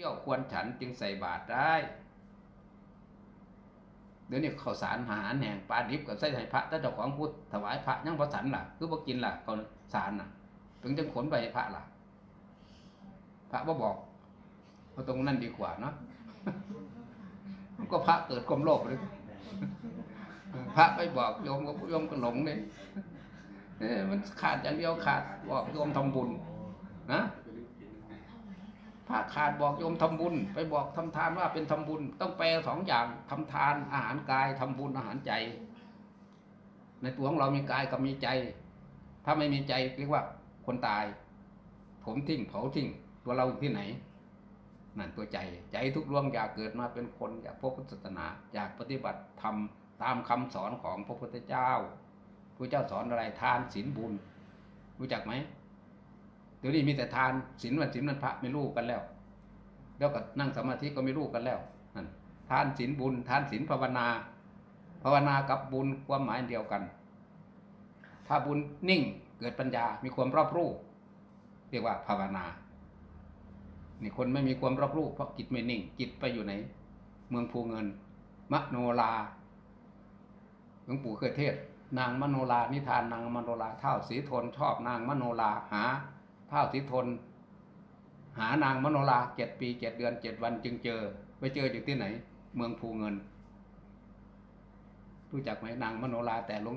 ที่ยวควรฉันจึงใส่บาตรได้ เดี๋ยวนี้ข้าวสารอาหารแห่งปลาดิบกับใส่ให้พระถ้าเจ้าของพุทธถวายพระยังพระสันล่ะ คือบ่กินล่ะข้าวสารน่ะ ถึงจะขนไปให้พระล่ะ พระบ่บอกเอาตรงนั้นดีกว่าเนาะก็พระเกิดความโลภเลยพระไม่บอกโยมก็โยมก็หลงเลยเอ้ยมันขาดอย่างเดียวขาดบอกโยมทำบุญนะ พระขาดบอกโยมทำบุญ ไปบอกทำทานว่าเป็นทำบุญ ต้องแปลสองอย่างทำทานอาหารกายทำบุญอาหารใจ ในตัวของเรามีกายกับมีใจ ถ้าไม่มีใจเรียกว่าคนตาย ผมทิ้งเผาทิ้งตัวเราอยู่ที่ไหนนั่นตัวใจใจทุกดวงอยากเกิดมาเป็นคนอยากพบพุทธศาสนาอยากปฏิบัติธรรมตามคำสอนของพระพุทธเจ้าพระเจ้าสอนอะไรทานศีลบุญ รู้จักไหม เดี๋ยวนี้มีแต่ทานศีลวันศีลวันพระไม่รู้กันแล้ว แล้วก็นั่งสมาธิก็ไม่รู้กันแล้วนั่นทานศีลบุญ ทานศีลภาวนา ภาวนากับบุญความหมายเดียวกัน ถ้าบุญนิ่งเกิดปัญญา มีความรอบรู้ เรียกว่าภาวนานี่คนไม่มีความรอบรู้เพราะจิตไม่นิ่ง จิตไปอยู่ไหน เมืองภูเงิน มโนราห์หลวงปู่เคยเทศน์ นางมโนราห์นิทานนางมโนราห์ท้าวสีทนชอบนางมโนราห์หา ท้าวสีทน หานางมโนราห์เจ็ดปีเจ็ดเดือนเจ็ดวันจึงเจอ ไปเจออยู่ที่ไหน เมืองภูเงิน รู้จักไหมนางมโนราห์แต่หลวง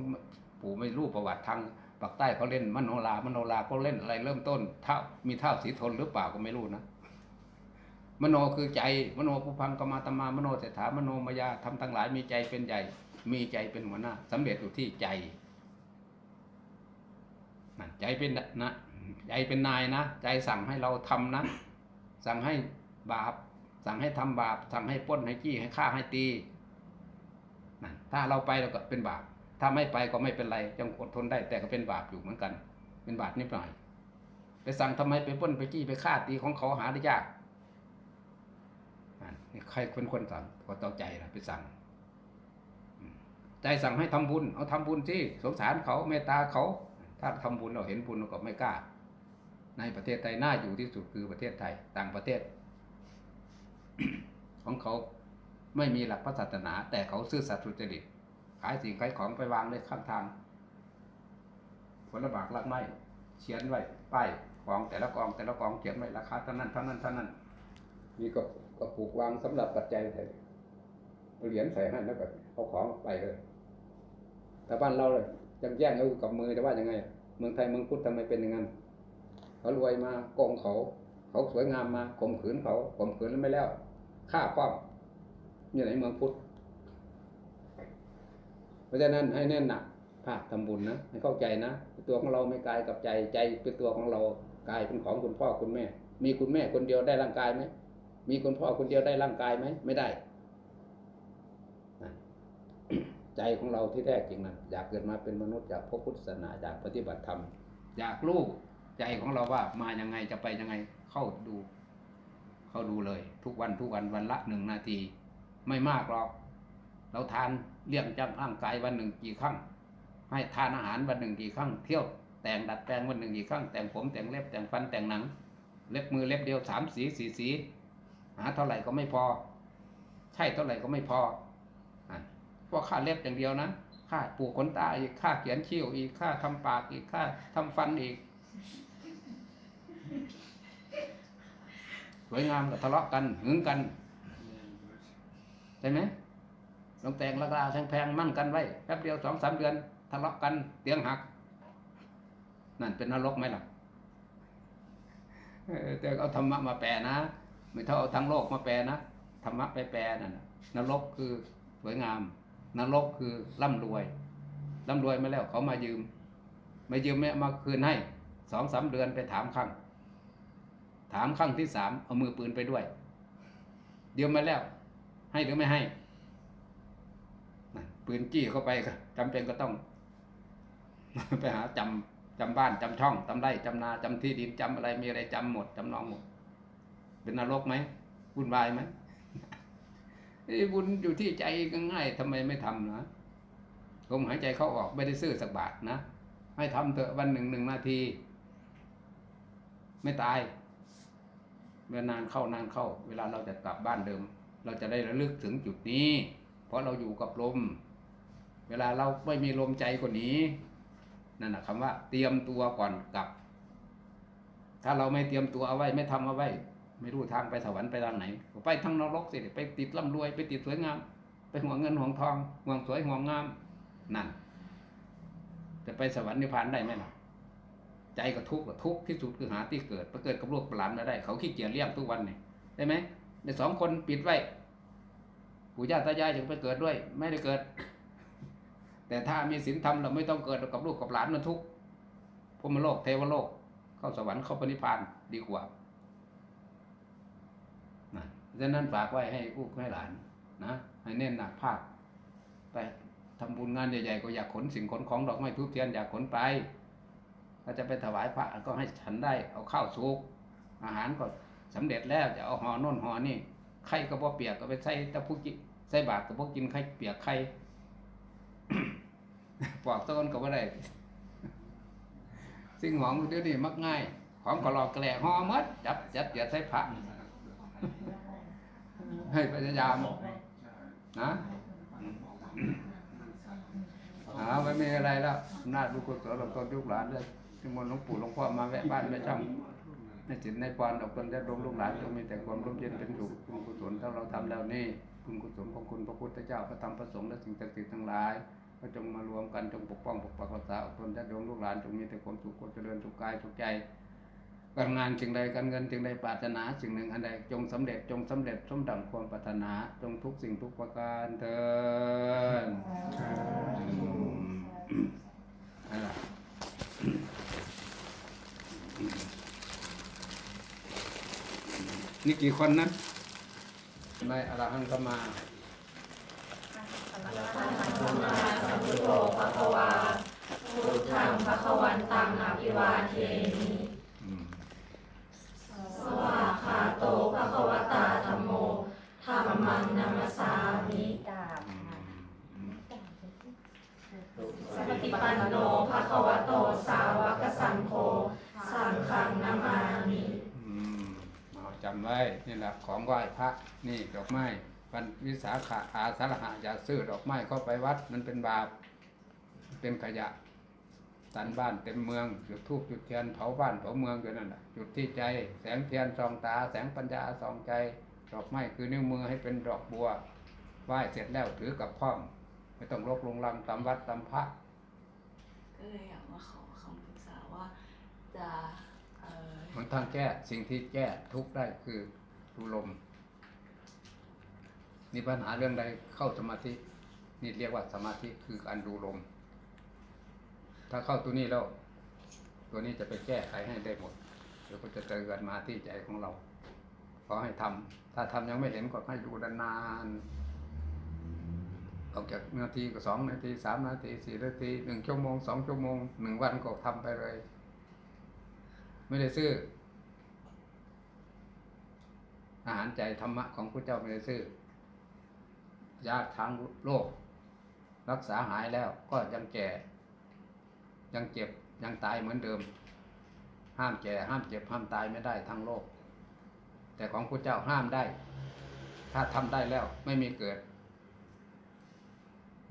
ปู่ไม่รู้ประวัติทางปากใต้เขาเล่นมโนราห์มโนราห์เขาเล่นอะไรเริ่มต้นท้าวมีท้าวสีทนหรือเปล่าก็ไม่รู้นะมโนคือใจมโนภูพังกมาตมามโนเศรษฐามโนมายาทำทั้งหลายมีใจเป็นใหญ่ มีใจเป็นหัวหน้าสำเร็จอยู่ที่ใจนั่นใจเป็นนะ ใจเป็นนายนะ ใจสั่งให้เราทำนะ สั่งให้บาป สั่งให้ทำบาป สั่งให้ป้นให้จี้ให้ฆ่าให้ตีนั่นถ้าเราไปเราก็เป็นบาป ถ้าไม่ไปก็ไม่เป็นไรจังอดทนได้ แต่ก็เป็นบาปอยู่เหมือนกัน เป็นบาปนิดหน่อย ไปสั่งทำไมไปป้นไปจี้ไปฆ่าตีของเขาหาได้ยากนี่ใครคนคนสั่งก็ต้อใจนะไปสั่งใจสั่งให้ทำบุญ เอาทำบุญที่สงสารเขาเมตตาเขา ถ้าทำบุญเราเห็นบุญเราก็ไม่กล้า ในประเทศไทยน่าอยู่ที่สุดคือประเทศไทย ต่างประเทศ ของเขาไม่มีหลักพระศาสนา แต่เขาซื่อสัตย์สุจริตขายสิ่งขายของไปวางในข้างทางผลบากลักไม้เขียนไว้ป้ายของแต่ละกองแต่ละกองเขียนไว้ราคาเท่านั้นเท่านั้นเท่านั้น มีก็ก็ผูกวางสำหรับปัจจัยใส่เหรียญใส่ให้แล้วก็เอาของไปเลยแต่บ้านเราเลยยังแย่งเอากับมือแต่ว่ายังไง เมืองไทยเมืองพุทธทำไมเป็นอย่างนั้น เขารวยมาโกงเขา เขาสวยงามมาข่มขืนเขาข่มขืนแล้วไม่แล้วฆ่าป้อมนี่ไหนเมืองพุทธเพราะฉะนั้นให้แน่นหนักภาคทำบุญนะให้เข้าใจนะตัวของเราไม่กายกับใจใจเป็นตัวของเรากายเป็นของคุณพ่อคุณแม่ มีคุณแม่คนเดียวได้ร่างกายไหมมีคุณพ่อคนเดียวได้ร่างกายไหมไม่ได้ ใจของเราที่แท้จริงนั้นอยากเกิดมาเป็นมนุษย์อยากพบพุทธศาสนาอยากปฏิบัติธรรมอยากรู้ ใจของเราว่ามายังไงจะไปยังไงเข้าดู เข้าดูเลย ทุกวันทุกวันวันละหนึ่งนาที ไม่มากหรอก เราทานเลี้ยงจังร่างกายวันหนึ่งกี่ครั้ง ให้ทานอาหารวันหนึ่งกี่ครั้ง เที่ยวแต่งดัดแปลงวันหนึ่งกี่ครั้ง แต่งผมแต่งเล็บแต่งฟันแต่งหนัง เล็บมือเล็บเดียวสามสีสี่สีหาเท่าไหร่ก็ไม่พอ ใช่เท่าไหร่ก็ไม่พอเพราะค่าเล็บอย่างเดียวนะค่าปูขนตาอีกค่าเขียนคิ้วอีกค่าทำปากอีกค่าทำฟันอีก สวยงามก็ทะเลาะกันหึงกันใช่ไหมลงแต่งราคาแพงๆมั่นกันไว้แป๊บเดียวสองสามเดือนทะเลาะกันเตียงหัก นั่นเป็นนรกไหมล่ะแต่เอาธรรมะมาแปลนะ ไม่เท่าเอาทั้งโลกมาแปลนะธรรมะไปแปลนั่นนรกคือสวยงาม นรกคือร่ำรวยร่ำรวยมาแล้วเขามายืม ไมายืมแม่มาคืนให้ สองสาเดือนไปถามครั้งถามครั้งที่สามเอามือปืนไปด้วย เดียวมาแล้ว ให้หรือไม่ให้ปืนจี้เข้าไปจำเป็นก็ต้อง ไปหาจำจำบ้านจำช่องจำไร่จำนาจำที่ดินจำอะไรมีอะไรจำหมดจำนองหมด เป็นนรกไหมวุ่นวายไหมบุญอยู่ที่ใจง่ายทำไมไม่ทำนะลมหายใจเข้าออกไม่ได้ซื้อสักบาทนะ ให้ทำเถอะวันหนึ่งหนึ่งนาที ไม่ตาย เวลานานเข้านานเข้า เวลาเราจะกลับบ้านเดิม เราจะได้ระลึกถึงจุดนี้ เพราะเราอยู่กับลม เวลาเราไม่มีลมใจกว่านี้นั่นนะคำว่า เตรียมตัวก่อนกลับ ถ้าเราไม่เตรียมตัวเอาไว้ ไม่ทำเอาไว้ ไม่รู้ทางไปสวรรค์ไปทางไหน ไปทางนรกสิไปติดร่ำรวยไปติดสวยงาม ไปห่วงเงินห่วงทองห่วงสวยห่วงงาม นั่น จะไปสวรรค์นิพพานได้ไหมล่ะ ใจก็ทุกข์ก็ทุกข์ที่สุดคือหาที่เกิดไปเกิดกับลูกหลานได้ เขาขี้เกียจเลี้ยงทุกวันนี่ได้ไหมในสองคนปิดไว้ปู่ย่าตายายจะไปเกิดด้วย ไม่ได้เกิด แต่ถ้ามีศีลธรรมเราไม่ต้องเกิดกับลูกกับหลานมันทุกข์พรหมโลกเทวโลก เข้าสวรรค์เข้าปณิพพานดีกว่านะดังนั้นฝากไว้ให้ลูกให้หลานนะให้เน้นหนักภาคไปทำบุญงานใหญ่ๆก็อยากขนสิ่งขนของดอกไม้ทุบเทียนอยากขนไป ถ้าจะไปถวายพระก็ให้ฉันได้เอาข้าวสุกอาหารก็สำเร็จแล้วจะเอาห่อโน่นห่อนี่ไข่ก็บ่เปียกก็ไปใส่ตะพุกิใส่บาตรก็บ่กินไข่เปียกไข่ปอกต้นก็บ่ได้สิ่งของเดี๋ยวนี้มักง่ายของก็หลอกแกลห่อหมดจับจัดเดียดใส่พระให้พยายามนะหาไม่มีอะไรแล้วอำนาจลูกกุศลหลวงตนลูกหลานเลย ที่มนต์หลวงปู่หลวงพ่อมาแวะบ้านแวะช่องในจิตในปอนออกตนได้ลงลูกหลานจงมีแต่ความร่มเย็นเป็นสุขคุณกุศลถ้าเราทำแล้วนี่คุณกุศลของคุณพระพุทธเจ้าพระธรรมพระสงฆ์และสิ่งศักดิ์สิทธิ์ทั้งหลายก็จงมารวมกันจงปกป้องปกปักรักษาอดทนญาติโยมลูกหลานจงมีแต่ความสุขความเจริญสุขกายสุขใจการงานจึงใดการเงินจึงใดปรารถนาสิ่งหนึ่งอันใดจงสำเร็จจงสำเร็จสมดังความปรารถนาจงทุกสิ่งทุกประการเถิด นั่นแหละนี่กี่คนนะไม่อรหังก็มาพุทโธภะคะวาพุทธังภะคะวันตังอภิวาเทมิอืมสวาคาโตภะคะวตาธัมโมธัมมังนัมสสามิกราบอืมอืมสัพพิปันโนภะคะวะโตสา ไว้นี่แหละของไหว้พระนี่ดอกไม้วันวิสาขะอาสาฬหะอย่าซื้อดอกไม้เข้าไปวัดมันเป็นบาปเป็นขยะตันบ้านเต็มเมืองจุดทูบจุดเทียนเผาบ้านเผาเมืองอยู่นั่นแหละจุดที่ใจแสงเทียนส่องตา แสงปัญญาส่องใจ ดอกไม้คือนิ้วมือให้เป็นดอกบัวไหว้เสร็จแล้วถือกับพ่อมไม่ต้องรกลงลังตามวัดตามพระ ก็เลยอยากมาขอคำปรึกษาว่าจะ มันทางแก้สิ่งที่แก้ทุกได้คือดูลมนี่ปัญหาเรื่องใดเข้าสมาธินี่เรียกว่าสมาธิคือการดูลม ถ้าเข้าตัวนี้แล้ว ตัวนี้จะไปแก้ไขให้ได้หมดเดี๋ยวก็จะเตือนมาที่ใจของเราขอให้ทำถ้าทำยังไม่เห็นก็ให้ดูนานๆออกจากนาทีก็สองนาทีสามนาทีสี่นาทีหนึ่งชั่วโมงสองชั่วโมงหนึ่งวันก็ทำไปเลย ไม่ได้ซื้อ อาหารใจธรรมะของพระเจ้าไม่ได้ซื้อยาทางโลก รักษาหายแล้วก็ยังแก่ ยังเจ็บยังตายเหมือนเดิม ห้ามแก่ห้ามเจ็บห้ามตายไม่ได้ทั้งโลก แต่ของพระเจ้าห้ามได้ ถ้าทำได้แล้วไม่มีเกิด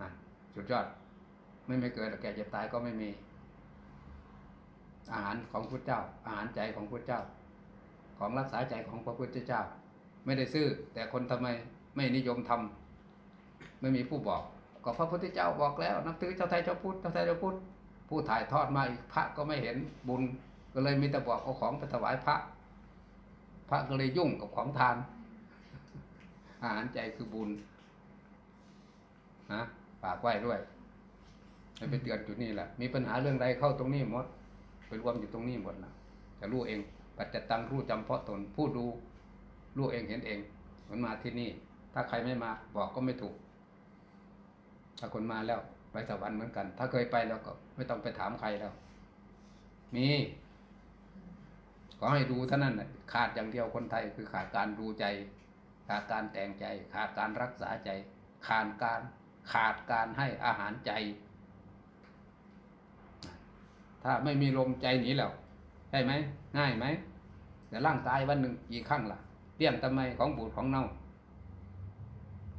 นั่นสุดยอด ไม่มีเกิดแก่เจ็บตายก็ไม่มี อาหารของพระเจ้า อาหารใจของพระเจ้า ของรักษาใจของพระพุทธเจ้า ไม่ได้ซื้อ แต่คนทำไมไม่นิยมทำไม่มีผู้บอก ก็พระพุทธเจ้าบอกแล้ว นับถือเจ้าไทยเจ้าพุทธเจ้าไทยเจ้าพุทธผู้ถ่ายทอดมาอีกพระก็ไม่เห็นบุญ ก็เลยมีแต่บอกเอาของไปถวายพระ พระก็เลยยุ่งกับของทาน อาหารใจคือบุญนะฝากไว้ด้วยให้ไปเตือนจุดนี้แหละมีปัญหาเรื่องใดเข้าตรงนี้หมด ไปรวมอยู่ตรงนี้หมดนะจะรู้เอง ปัจจตังรู้จำเพาะตนผู้ดูรู้เองเห็นเองมันมาที่นี่ ถ้าใครไม่มาบอกก็ไม่ถูก ถ้าคนมาแล้วไปสวรรค์เหมือนกัน ถ้าเคยไปแล้วก็ไม่ต้องไปถามใครแล้ว มีขอให้ดูเท่านั้นขาดอย่างเดียวคนไทยคือขาดการดูใจ ขาดการแต่งใจ ขาดการรักษาใจ ขาดการขาดการให้อาหารใจ ถ้าไม่มีลมใจหนีแล้วได้ไหมง่ายไหมแต่ร่างตายวันหนึ่งกี่ครั้งล่ะเลี้ยงทำไมของบูดของเน่า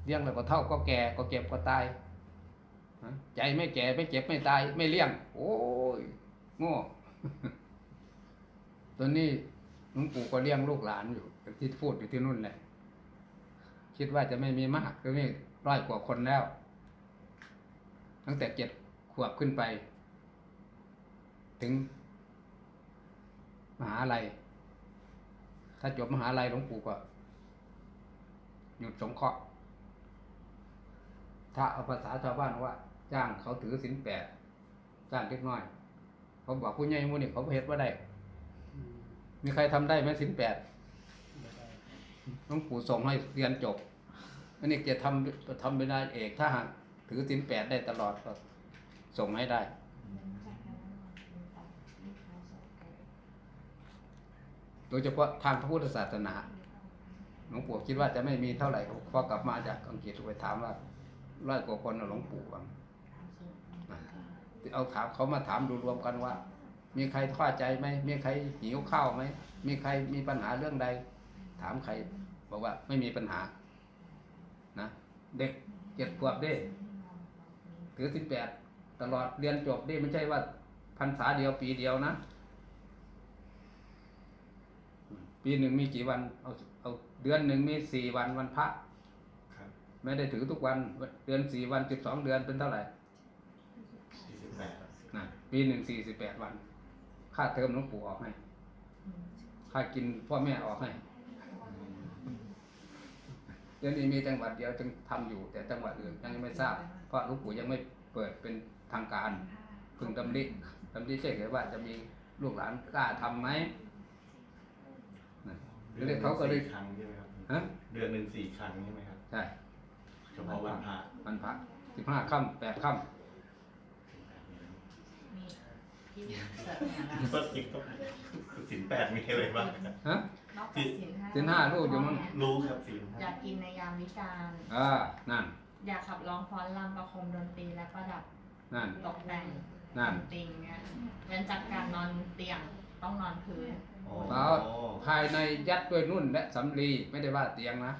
เลี้ยงแล้วก็เท่าก็แก่ก็เก็บก็ตายใจไม่แก่ไม่เจ็บไม่ตาย ไม่เลี้ยง โอ้ยโง่ตอนนี้หลวงปู่ก็เลี้ยงลูกหลานอยู่อย่ที่พูดอยู่ที่นู่นแหละคิดว่าจะไม่มีมากก็มีร้อยกว่าคนแล้ว ตั้งแต่เจ็ดขวบขึ้นไป ถึง มหาลัย ถ้าจบมหาลัยหลวงปู่ก็หยุดสงเคราะห์ถ้าเอาภาษาชาวบ้านว่า จ้างเขาถือศีลแปดจ้างเล็กน้อย เขาบอกผู้ใหญ่มูนี่เขาเฮ็ดว่าได้ มีใครทำได้ไหมศีลแปดหลวงปู่ส่งให้เรียนจบอันนี้จะทำทำไม่ได้เอก ถ้าหากถือศีลแปดได้ตลอดก็ส่งให้ได้ โดยเฉพาะทางพระพุทธศาสนาหลวงปู่คิดว่าจะไม่มีเท่าไหร่พอกลับมาจากอังกฤษไปถามว่าร้อยกว่าคนหลวงปู่ว่าเอาถามเขามาถามดูรวมกันว่า มีใครท้อใจไหมมีใครหิวข้าวไหมมีใครมีปัญหาเรื่องใด ถามใครบอกว่าไม่มีปัญหา นะ เด็กเจ็ดขวบเด้ถือสิบแปดตลอดเรียนจบเด้ไม่ใช่ว่าพรรษาเดียวปีเดียวนะ ปีหนึ่งมีกี่วันเอาเอาเดือนหนึ่งมีสี่วันวันพระครับไม่ได้ถือทุกวันเดือนสี่วันสิบสองเดือนเป็นเท่าไหร่สี่สิบแปดนะปีหนึ่งสี่สิบแปดวัน ค่าเทอมหลวงปู่ออกให้ค่ากินพ่อแม่ออกให้เดี๋ยวนี้มีจังหวัดเดียวจึงทำอยู่ แต่จังหวัดอื่นยังไม่ทราบ เพราะหลวงปู่ยังไม่เปิดเป็นทางการเพึงดำริดำริเฉยๆว่าจะมีลูกหลานกล้าทำไหมนะ เรียกเขาก็เลยสี่ครั้งใช่ไหมครับฮะ เดือนหนึ่งสี่ครั้งใช่ไหมครับใช่เฉพาะวันพระวันพระสิบห้าค่ำแปดค่มีที่เสร็จเนี่ยนะก็สิบก็สินแปดมีอะไรบ้างครับำฮะ นอกจากสินห้าศีลห้าลูกอยู่มั้ง รู้ครับสินอยากกินในยามวิกาลอ่านั่น อยากขับร้องฟ้อนรำประคมดนตรีและประดับนั่น ตกแต่งนั่น ติงเนี่ยเว้นจากการนอนเตียงต้องนอนพื้น อ๋อแล้วภายในยัดด้วยนุ่นและสำลีไม่ได้ว่าเตียงนะ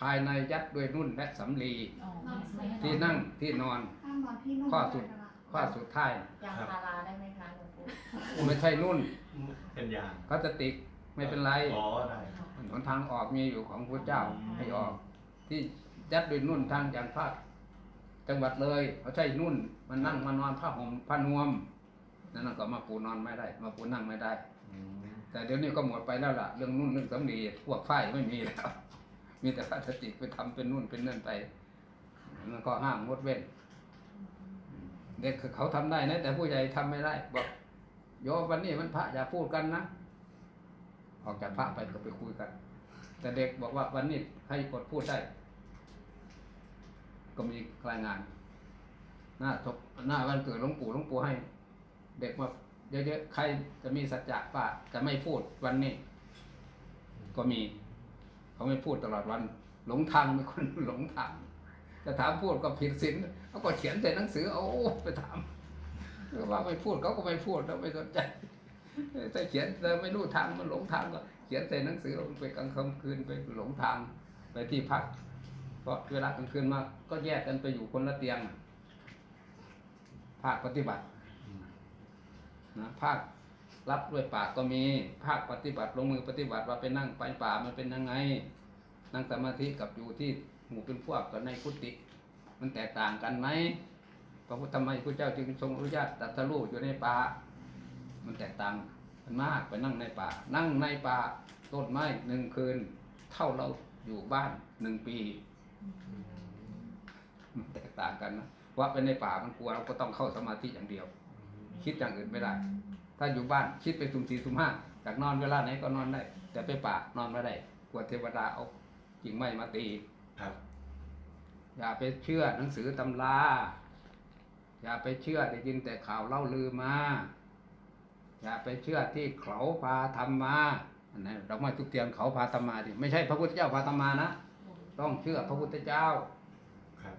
ภายในยัดด้วยนุ่นและสำลีอ๋อไม่ให้ที่นั่งที่นอนห้ามนอนที่นุ่มข้อสุดข้อสุดท้ายยางพาราได้ไหมคะหลวงปู่ไม่ใช่นุ่นเป็นยางพลาสติกไม่เป็นไรอ๋อได้ครับหนทางออกมีอยู่ของพระเจ้าให้ออก ที่ยัดด้วยนุ่นทางอย่างภาคจังหวัดเลยเขาใช้นุ่นมันนั่งมานอนผ้าห่มผ้านวมนั่นนะก็มาปูนอนไม่ได้ มาปูนั่งไม่ได้อืม แต่เดี๋ยวนี้ก็หมดไปแล้วล่ะ เรื่องนุ่นเรื่องสำลีพวกฝ้ายไม่มีแล้ว มีแต่พลาสติกไปทำเป็นนุ่นเป็นนั่นไปมันก็ห้ามงดเว้น เด็กเขาทำได้นะ แต่ผู้ใหญ่ทำไม่ได้บอกโยวันนี้มันพระอย่าพูดกันนะออกจากพระไปก็ไปคุยกัน แต่เด็กบอกว่าวันนี้ให้กดพูดได้ ก็มีรายงาน หน้าทบหน้าวันเกิดหลวงปู่หลวงปู่ให้ เด็กมา เยอะๆใครจะมีสัจจะป่ะจะไม่พูดวันนี้ ก็มี เขาไม่พูดตลอดวัน หลงทางเป็นคนหลงทางจะถามพูดก็ผิดศีลเขาก็เขียนใส่หนังสือเอาไปถามว่าไม่พูดเขาก็ไม่พูดแล้วไม่สนใจแต่เขียนแต่ไม่รู้ทางมันหลงทางก็เขียนใส่หนังสือลงไปกลางค่ำคืนไปหลงทางไปที่พักเพราะเวลากลางคืนมาก็แยกกันไปอยู่คนละเตียงภาคปฏิบัติอืม นะภาครับด้วยปากก็มีภาคปฏิบัติลงมือปฏิบัติว่าไปนั่งไปป่ามันเป็นยังไง นั่งสมาธิกับอยู่ที่หมู่เป็นพวกกับในกุฏิมันแตกต่างกันไหมพระพุทธธรรมพระเจ้าจึงทรงอนุญาตตรัสรู้อยู่ในป่ามันแตกต่างกันมากไปนั่งในป่า นั่งในป่าต้นไม้หนึ่งคืน เท่าเราอยู่บ้านหนึ่งปี มันแตกต่างกันนะว่าไปในป่ามันกลัวเราก็ต้องเข้าสมาธิอย่างเดียว คิดอย่างอื่นไม่ได้ ถ้าอยู่บ้านคิดไปสุ่มสี่สุ่มห้าอยากนอนเวลาไหนก็นอนได้ แต่ไปป่านอนไม่ได้กลัวเทวดาเอากิ่งไม้มาตีครับ อย่าไปเชื่อหนังสือตำราอย่าไปเชื่อได้ยินแต่ข่าวเล่าลือมา อย่าไปเชื่อที่เขาพาทำมาอันนั้นดอกไม้ทุกเทียนเขาพาทำมาดิไม่ใช่พระพุทธเจ้าพาทำมานะต้องเชื่อพระพุทธเจ้าครับ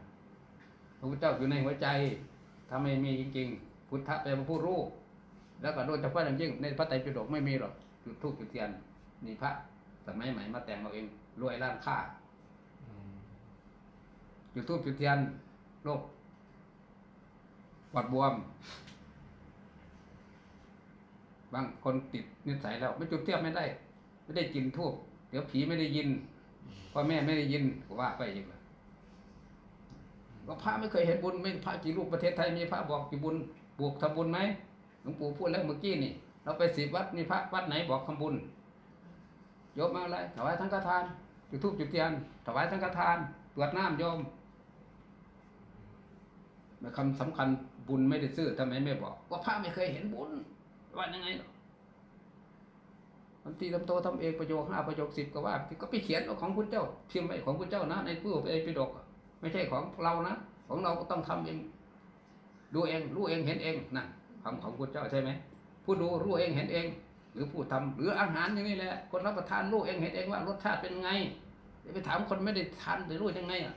พระพุทธเจ้าอยู่ในหัวใจ ถ้าไม่มีจริงๆ พุทธะเป็นผู้รู้ แล้วก็โดยเฉพาะอย่างยิ่งในพระไตรปิฎกไม่มีหรอกจุดธูปจุดเทียนนี่พระสมัยใหม่มาแต่งเอาเองรวยร้านค้าจุดทูบจุดเทียนโรคปอดบวม บางคนติดนิสัยแล้วไม่จุดเทียบไม่ได้ ไม่ได้กินทูบเดี๋ยวผีไม่ได้ยินพ่อแม่ไม่ได้ยินก็ว่าไปอีกละว่าพระไม่เคยเห็นบุญไม่พระกี่รูปประเทศไทยมีพระบอกกี่บุญ บวกทำบุญไหมหลวงปู่พูดแล้วเมื่อกี้นี่ เราไปสิบวัดมีพระวัดไหนบอกทำบุญโยมมาอะไรถวายทั้งฆทาน จุดทูบจุดเทียน ถวายทั้งฆทาน ตรวจน้ำโยมแต่คำสำคัญบุญไม่ได้ซื้อทำไมไม่บอก ว่าพระไม่เคยเห็นบุญว่ายังไงหรอกบางทีทำโตทำเองประโยคห้าประโยคสิบก็ว่าก็ไปเขียนเอาของคุณเจ้าพิมพ์ไว้ของคุณเจ้านะ ในผู้ไอ้ปิฎกไม่ใช่ของเรานะ ของเราก็ต้องทำเอง ดูเองรู้เองเห็นเองนั่นคำของคุณเจ้าใช่ไหมผู้ดูรู้เองเห็นเอง หรือผู้ทำหรืออาหารอย่างนี้แหละคนรับประทานรู้เองเห็นเองว่ารสชาติเป็นไงจะไปถามคนไม่ได้ทานจะรู้ยังไงอะ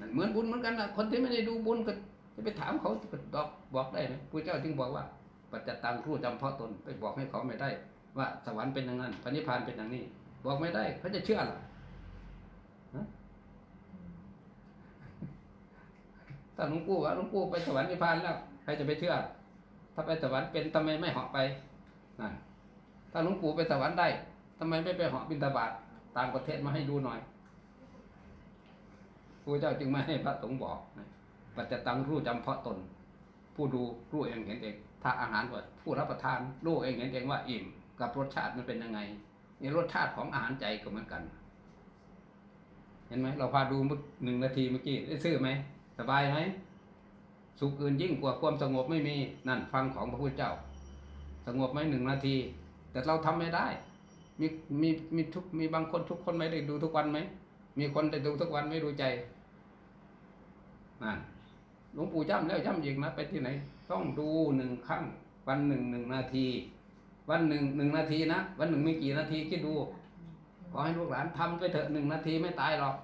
นั่นเหมือนบุญเหมือนกันนะคนที่ไม่ได้ดูบุญก็จะไปถามเขาจะบอกบอกได้ไหมพระเจ้าจึงบอกว่าปัจจตังรู้จำเพาะตนไปบอกให้เขาไม่ได้ ว่าสวรรค์เป็นอย่างนั้นพระนิพพานเป็นอย่างนี้ บอกไม่ได้เขาจะเชื่อหรอฮะ ถ้าหลวงปู่ว่าหลวงปู่ไปสวรรค์นิพพานแล้วใครจะไปเชื่อ ถ้าไปสวรรค์เป็นทำไมไม่เหาะไปนั่นถ้าหลวงปู่ไปสวรรค์ได้ทำไมไม่ไปเหาะบินตาบาตต่างประเทศมาให้ดูหน่อยพระเจ้าจึงไม่ให้พระสงฆ์บอกปัจจตังรู้จำเพาะตน ผู้ดูรู้เองเห็นเองถ้าอาหารก็ผู้รับประทานรู้เองเห็นเองว่าอิ่มกับรสชาติมันเป็นยังไงนี่รสชาติของอาหารใจก็เหมือนกัน เห็นไหมเราพาดูเมื่อหนึ่งนาทีเมื่อกี้ได้ซื้อไหม สบายไหมสุขอื่นยิ่งกว่าความสงบไม่มีนั่นฟังของพระพุทธเจ้า สงบไหมหนึ่งนาที แต่เราทำไม่ได้ มีมีมีทุกมีบางคนทุกคนไม่ได้ดูทุกวันไหมมีคนได้ดูทุกวันไม่ดูใจนั่นหลวงปู่ย้ำแล้วย้ำอีกนะไปที่ไหน ต้องดูหนึ่งครั้งวันหนึ่งหนึ่งนาที วันหนึ่งหนึ่งนาทีนะวันหนึ่งมีกี่นาทีคิดดูขอให้ลูกหลานทำไปเถอะหนึ่งนาทีไม่ตายหรอก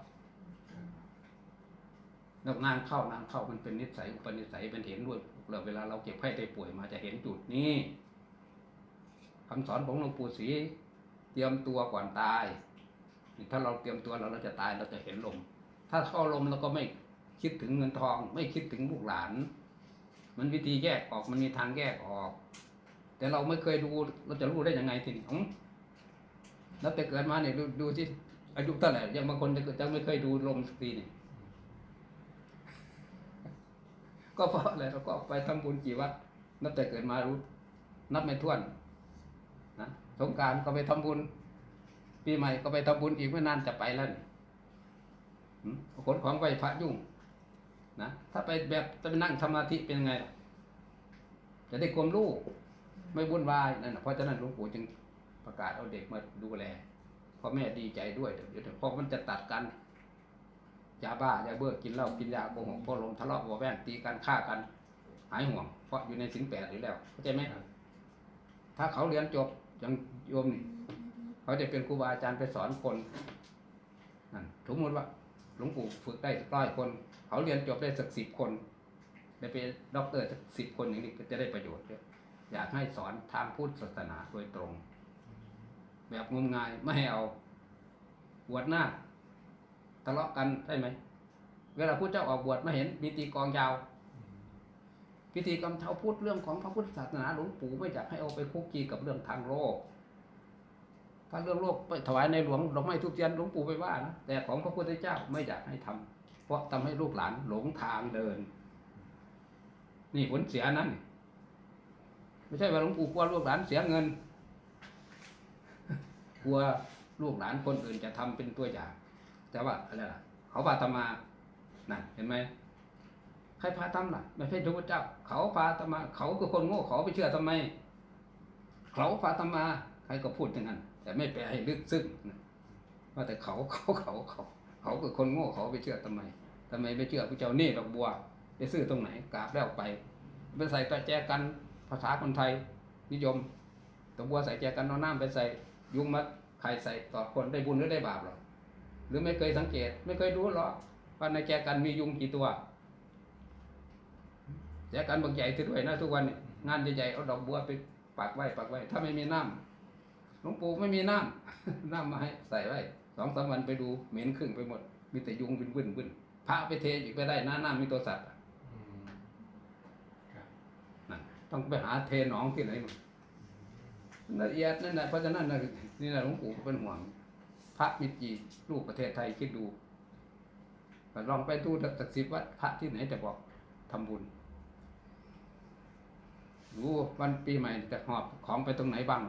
แล้วนานเข้านานเข้ามันเป็นนิสัยอุปนิสัยเป็นเห็นด้วยเราเวลาเราเจ็บไข้ได้ป่วยมาจะเห็นจุดนี้คำสอนของหลวงปู่ศรีเตรียมตัวก่อนตาย ถ้าเราเตรียมตัวเราเราจะตายเราจะเห็นลม ถ้าเข้าลมเราก็ไม่คิดถึงเงินทอง ไม่คิดถึงลูกหลาน มันวิธีแยกออกมันมีทางแยกออก แต่เราไม่เคยดูเราจะรู้ได้ยังไงทีนี้แล้วแต่เกิดมาเนี่ยดูดูที่อายุเท่าไหร่ยังบางคนจะจะไม่เคยดูลมสักทีนี่ย ก็เพราะอะไรเราก็ไปทำบุญกี่วัดนับแต่เกิดมารู้นับไม่ถ้วนนะสงการก็ไปทำบุญ ปีใหม่ก็ไปทำบุญอีกไม่นานจะไปแล้วขนของไปพระยุ่งนะถ้าไปแบบจะไปนั่งสมาธิเป็นไง จะได้ความรู้ไม่วุ่นวายนั่นเพราะฉะนั้นหลวงปู่จึงประกาศเอาเด็กมาดูแลพ่อแม่ดีใจด้วยเดี๋ยวเดี๋ยวเพราะมันจะตัดกัน ยาบ้ายาเบื่อกินเหล้ากินยาโกหกโกลมทะเลาะวอแวงตีกันฆ่ากัน หายห่วง เพราะอยู่ในสิงแปดอยู่แล้วเข้าใจไหมถ้าเขาเรียนจบอย่างโยมนี่เขาจะเป็นครูบาอาจารย์ไปสอนคนนั่นสมมติว่าหลวงปู่ฝึกได้สักร้อยคน เขาเรียนจบได้สักสิบคนได้เป็นด็อกเตอร์สักสิบคนอย่างนี้ก็จะได้ประโยชน์เยอะอยากให้สอนทางพุทธศาสนาโดยตรง แบบงมงายไม่ให้เอาบวชหน้า ทะเลาะกันใช่ไหม เวลาพระเจ้าออกบวชมาเห็นมีตีกองยาว พิธีกรรมเท้าพูดเรื่องของพระพุทธศาสนาหลวงปู่ไม่อยากให้เอาไปคุกคีกับเรื่องทางโลกถ้าเรื่องโลกไปถวายในหลวงดอกไม้ทุกเทียนหลวงปู่ไปว่านะแต่ของพระพุทธเจ้าไม่อยากให้ทำเพราะทำให้ลูกหลานหลงทางเดิน นี่ผลเสียนั้นไม่ใช่ว่าหลวงปู่กลัวลูกหลานเสียเงิน กลัวลูกหลานคนอื่นจะทำเป็นตัวอย่าง แต่ว่าอะไรล่ะ เขาพาตมานั่นเห็นไหมใครพาทำล่ะไม่ใช่พระพุทธเจ้า เขาพาตมา เขาคือคนโง่เขาไปเชื่อทำไม เขาพาตมา ใครก็พูดอย่างนั้น แต่ไม่ไปให้ลึกซึ้งว่าแต่เขาเขาเขาเขา เขาคือคนโง่เขาไปเชื่อทำไมทำไมไม่เชื่อพระเจ้าเนี่ดอกบัวไปซื้อตรงไหนกราบแล้วไปไปใส่ตะแจกันภาษาคนไทย นิยมตะบัวใส่แจกันเอาน้ำไปใส่ยุงมาใครใส่ต่อคนได้บุญหรือได้บาปหรอ หรือไม่เคยสังเกต ไม่เคยรู้หรอกว่าในแจกันมียุงกี่ตัวแจกันบางใหญ่ที่ด้วยนะทุกวันนี้งานใหญ่ๆเอาดอกบัวไปปักไว้ปักไว้ ถ้าไม่มีน้ำหลวงปู่ไม่มีน้ำน้ำมาให้ใส่ไว้สองสามวันไปดูเหม็นครึ่งไปหมด มีแต่ยุงบินบึ้นบึ้นพระไปเทอีกไปได้หน้าน้ำมีตัวสัตว์อะอืมครับนั่นต้องไปหาเทหนองที่ไหนมาละเอียดนั่นแหละเพราะฉะนั้นน่ะนี่แหละหลวงปู่ก็เป็นห่วง พระมิตรจีลูกประเทศไทยคิดดูลองไปดูสักสิบวัดพระที่ไหนจะบอกทำบุญรู้วันปีใหม่จะหอบของไปตรงไหนบ้าง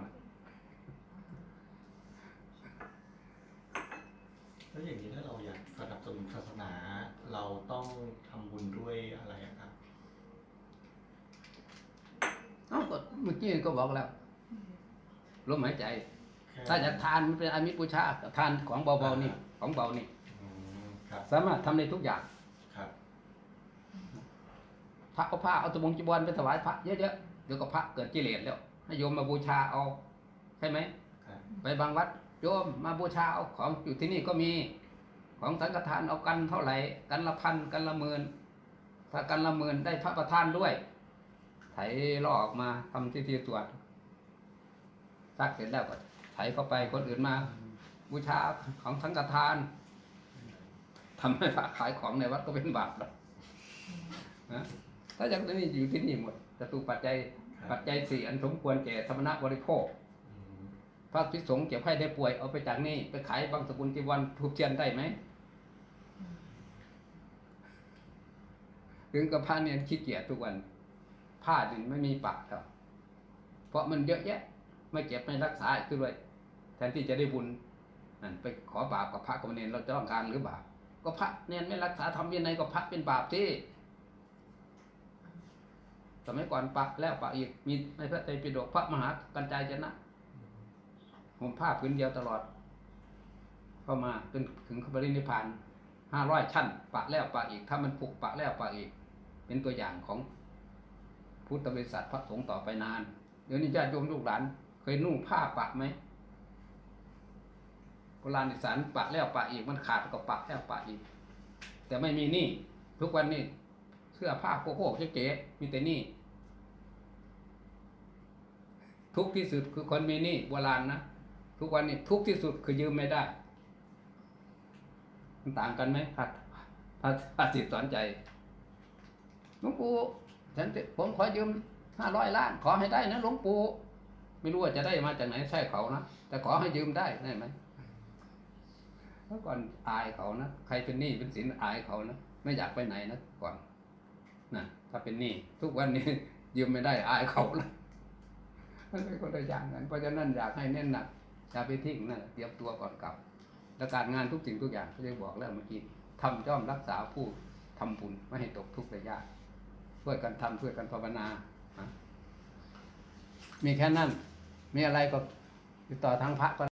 แล้วอย่างนี้ถ้าเราอยากสนับสนุนศาสนาเราต้องทำบุญด้วยอะไรอะครับเอ้าก็เมื่อกี้ก็บอกแล้วลมหายใจแค่ ถ้าจะทานมันเป็นอามิตรบูชาทานของเบาๆนี่ของเบานี่อืมครับสามารถทำได้ทุกอย่างครับพระก็ผ้าเอาตะบงจีวรไปถวายพระเยอะๆเดี๋ยวก็พระเกิดกิเลสแล้วให้โยมมาบูชาเอาใช่ไหมครับไปบางวัดโยมมาบูชาเอาของอยู่ที่นี่ก็มีของสังฆทานเอากันเท่าไหร่กันละพันกันละหมื่นถ้ากันละหมื่นได้พระประธานด้วยไถลอกออกมาทำที่ที่ตรวจซักเสร็จแล้วก็ ไถเข้าไปคนอื่นมา บูชาของสังฆทานทำให้พระขายของในวัดก็เป็นบาปแล้วนะถ้าอย่างนี้อยู่ที่นี่หมดจตุปัจจัยครับปัจจัยสี่อันสมควรแก่ธรรมนะบริโภคอืมพระภิกษุสงฆ์เจ็บไข้ได้ป่วยเอาไปจากนี่ไปขายบางสกุลจีวันทูบเทียนได้ไหมถึงกับพระเนี่ยขี้เกียจทุกวันผ้าดินไม่มีปากแล้วเพราะมันเยอะแยะ ไม่เก็บไม่รักษาอีกด้วย แทนที่จะได้บุญไปขอบาปกับพระกับเนรเราจะต้องการหรือบาปก็พระเนรไม่รักษาทำยังไงก็พระเป็นบาปที่สมัยก่อนปะแล้วปะอีกมีในพระไตรปิฎกพระมหากัญจายชนะห่มผ้าพื้นเดียวตลอด เข้ามาจนถึงปรินิพพานห้าร้อยชั้น ปะแล้วปะอีก ถ้ามันปุกปะแล้วปะอีก เป็นตัวอย่างของพุทธบริษัทพระสงฆ์ต่อไปนาน เดี๋ยวนี้ญาติโยมลูกหลาน เคยนุ่งผ้าปะไหม โบราณอีสานปะแล้วปะอีกมันขาดก็ปะแล้วปะอีก แต่ไม่มีนี่ทุกวันนี้เสื้อผ้าโคโค่เก๋ๆมีแต่นี่ทุกที่สุดคือคนมีหนี้โบราณนะทุกวันนี้ทุกที่สุดคือยืมไม่ได้ มันต่างกันไหมพัดพัดพัดสิสอนใจหลวงปู่ฉันผมขอยืมห้าร้อยล้าน ขอให้ได้นะหลวงปู่ไม่รู้ว่าจะได้มาจากไหนใช่เขานะแต่ขอให้ยืมได้ได้ไหม เมื่อก่อนอายเขานะใครเป็นหนี้เป็นสินอายเขานะไม่อยากไปไหนนะก่อนนะถ้าเป็นหนี้ทุกวันนี้ยืมไม่ได้อายเขาเลยมันเป็นคนละอย่างกันเพราะฉะนั้นอยากให้เน้นหนักอย่าไปทิ้งนะเตรียมตัวก่อนกลับและการงานทุกสิ่งทุกอย่างที่ได้บอกแล้วเมื่อกี้ทำย่อมรักษาผู้ทำบุญไม่ให้ตกทุกข์ได้ยากช่วยกันทำช่วยกันภาวนานะมีแค่นั้น มีอะไรก็ติดต่อทางพระก็